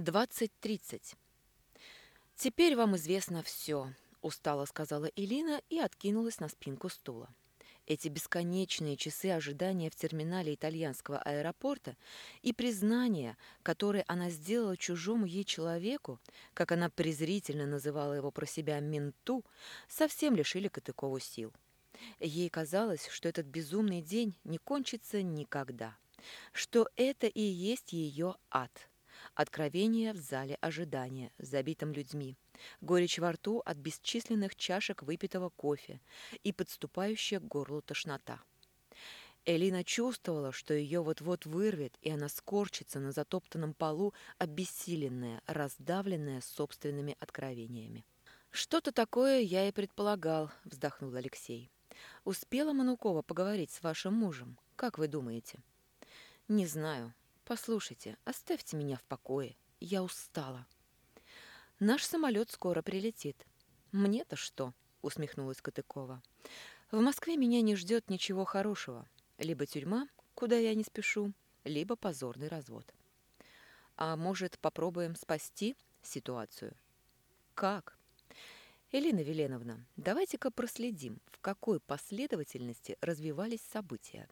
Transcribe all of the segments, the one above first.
20.30. «Теперь вам известно все», – устало сказала Элина и откинулась на спинку стула. Эти бесконечные часы ожидания в терминале итальянского аэропорта и признания, которое она сделала чужому ей человеку, как она презрительно называла его про себя «менту», совсем лишили Катыкову сил. Ей казалось, что этот безумный день не кончится никогда, что это и есть ее ад. Откровение в зале ожидания, забитом людьми, горечь во рту от бесчисленных чашек выпитого кофе и подступающая к горлу тошнота. Элина чувствовала, что ее вот-вот вырвет, и она скорчится на затоптанном полу, обессиленная, раздавленная собственными откровениями. «Что-то такое я и предполагал», — вздохнул Алексей. «Успела Манукова поговорить с вашим мужем? Как вы думаете?» «Не знаю. Послушайте, оставьте меня в покое. Я устала». Наш самолет скоро прилетит. Мне-то что? усмехнулась Катыкова. В Москве меня не ждет ничего хорошего. Либо тюрьма, куда я не спешу, либо позорный развод. А может, попробуем спасти ситуацию? Как? Елена Веленовна, давайте-ка проследим, в какой последовательности развивались события.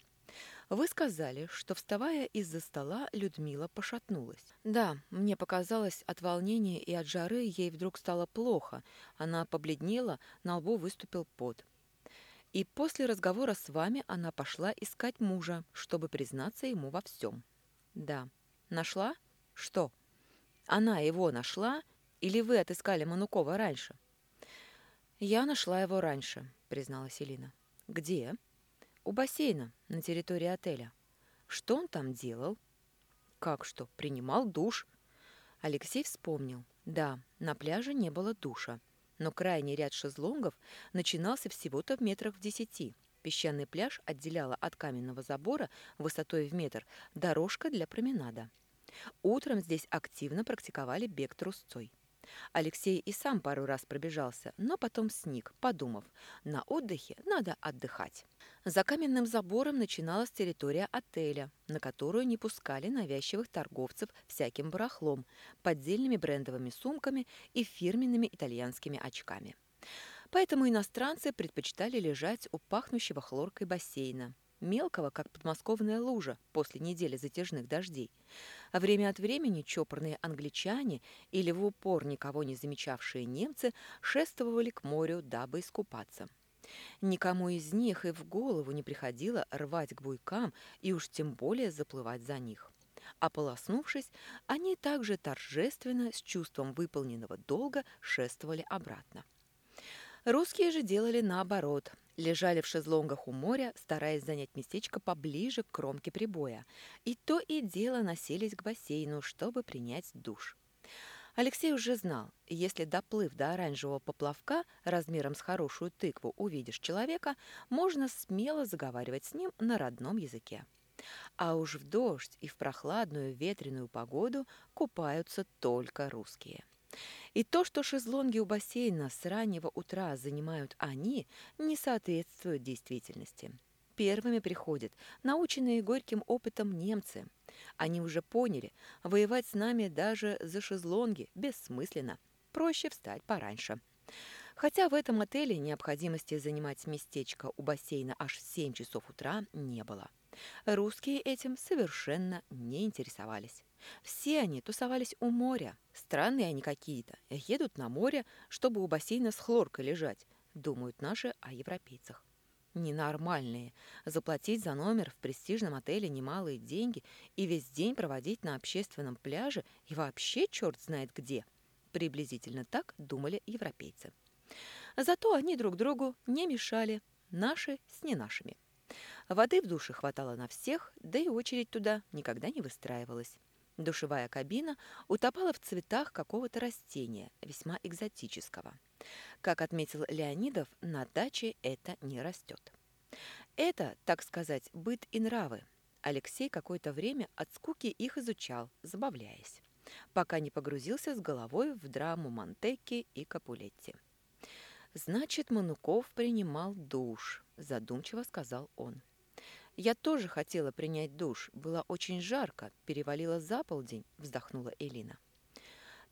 Вы сказали, что, вставая из-за стола, Людмила пошатнулась. Да, мне показалось, от волнения и от жары ей вдруг стало плохо. Она побледнела, на лбу выступил пот. И после разговора с вами она пошла искать мужа, чтобы признаться ему во всем. Да. Нашла? Что? Она его нашла? Или вы отыскали Манукова раньше? Я нашла его раньше, призналась Элина. Где? У бассейна на территории отеля. Что он там делал? Как что? Принимал душ. Алексей вспомнил. Да, на пляже не было душа. Но крайний ряд шезлонгов начинался всего-то в метрах в десяти. Песчаный пляж отделяла от каменного забора высотой в метр дорожка для променада. Утром здесь активно практиковали бег трусцой. Алексей и сам пару раз пробежался, но потом сник, подумав, на отдыхе надо отдыхать. За каменным забором начиналась территория отеля, на которую не пускали навязчивых торговцев всяким барахлом, поддельными брендовыми сумками и фирменными итальянскими очками. Поэтому иностранцы предпочитали лежать у пахнущего хлоркой бассейна, мелкого, как подмосковная лужа после недели затяжных дождей. А время от времени чопорные англичане или в упор никого не замечавшие немцы шествовали к морю, дабы искупаться. Никому из них и в голову не приходило рвать к буйкам и уж тем более заплывать за них. Ополоснувшись, они также торжественно, с чувством выполненного долга, шествовали обратно. Русские же делали наоборот. Лежали в шезлонгах у моря, стараясь занять местечко поближе к кромке прибоя. И то и дело носились к бассейну, чтобы принять душ. Алексей уже знал, если доплыв до оранжевого поплавка размером с хорошую тыкву увидишь человека, можно смело заговаривать с ним на родном языке. А уж в дождь и в прохладную ветреную погоду купаются только русские. И то, что шезлонги у бассейна с раннего утра занимают они, не соответствует действительности. Первыми приходят наученные горьким опытом немцы – они уже поняли, воевать с нами даже за шезлонги бессмысленно. Проще встать пораньше. Хотя в этом отеле необходимости занимать местечко у бассейна аж в 7 часов утра не было. Русские этим совершенно не интересовались. Все они тусовались у моря. Странные они какие-то. Едут на море, чтобы у бассейна с хлоркой лежать. Думают наши о европейцах ненормальные. Заплатить за номер в престижном отеле немалые деньги и весь день проводить на общественном пляже и вообще черт знает где. Приблизительно так думали европейцы. Зато они друг другу не мешали, наши с не нашими. Воды в душе хватало на всех, да и очередь туда никогда не выстраивалась. Душевая кабина утопала в цветах какого-то растения, весьма экзотического. Как отметил Леонидов, на даче это не растет. Это, так сказать, быт и нравы. Алексей какое-то время от скуки их изучал, забавляясь, пока не погрузился с головой в драму Монтекки и Капулетти. «Значит, Мануков принимал душ», – задумчиво сказал он. «Я тоже хотела принять душ. Было очень жарко, перевалило за полдень», – вздохнула Элина.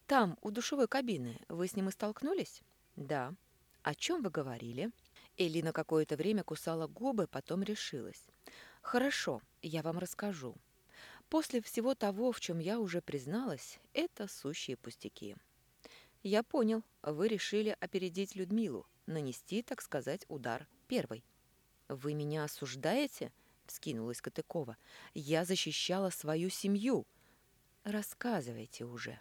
Там, у душевой кабины, вы с ним и столкнулись? Да. О чем вы говорили? Элина какое-то время кусала губы, потом решилась. Хорошо, я вам расскажу. После всего того, в чем я уже призналась, это сущие пустяки. Я понял, вы решили опередить Людмилу, нанести, так сказать, удар первой. Вы меня осуждаете? вскинулась Катыкова. Я защищала свою семью. Рассказывайте уже.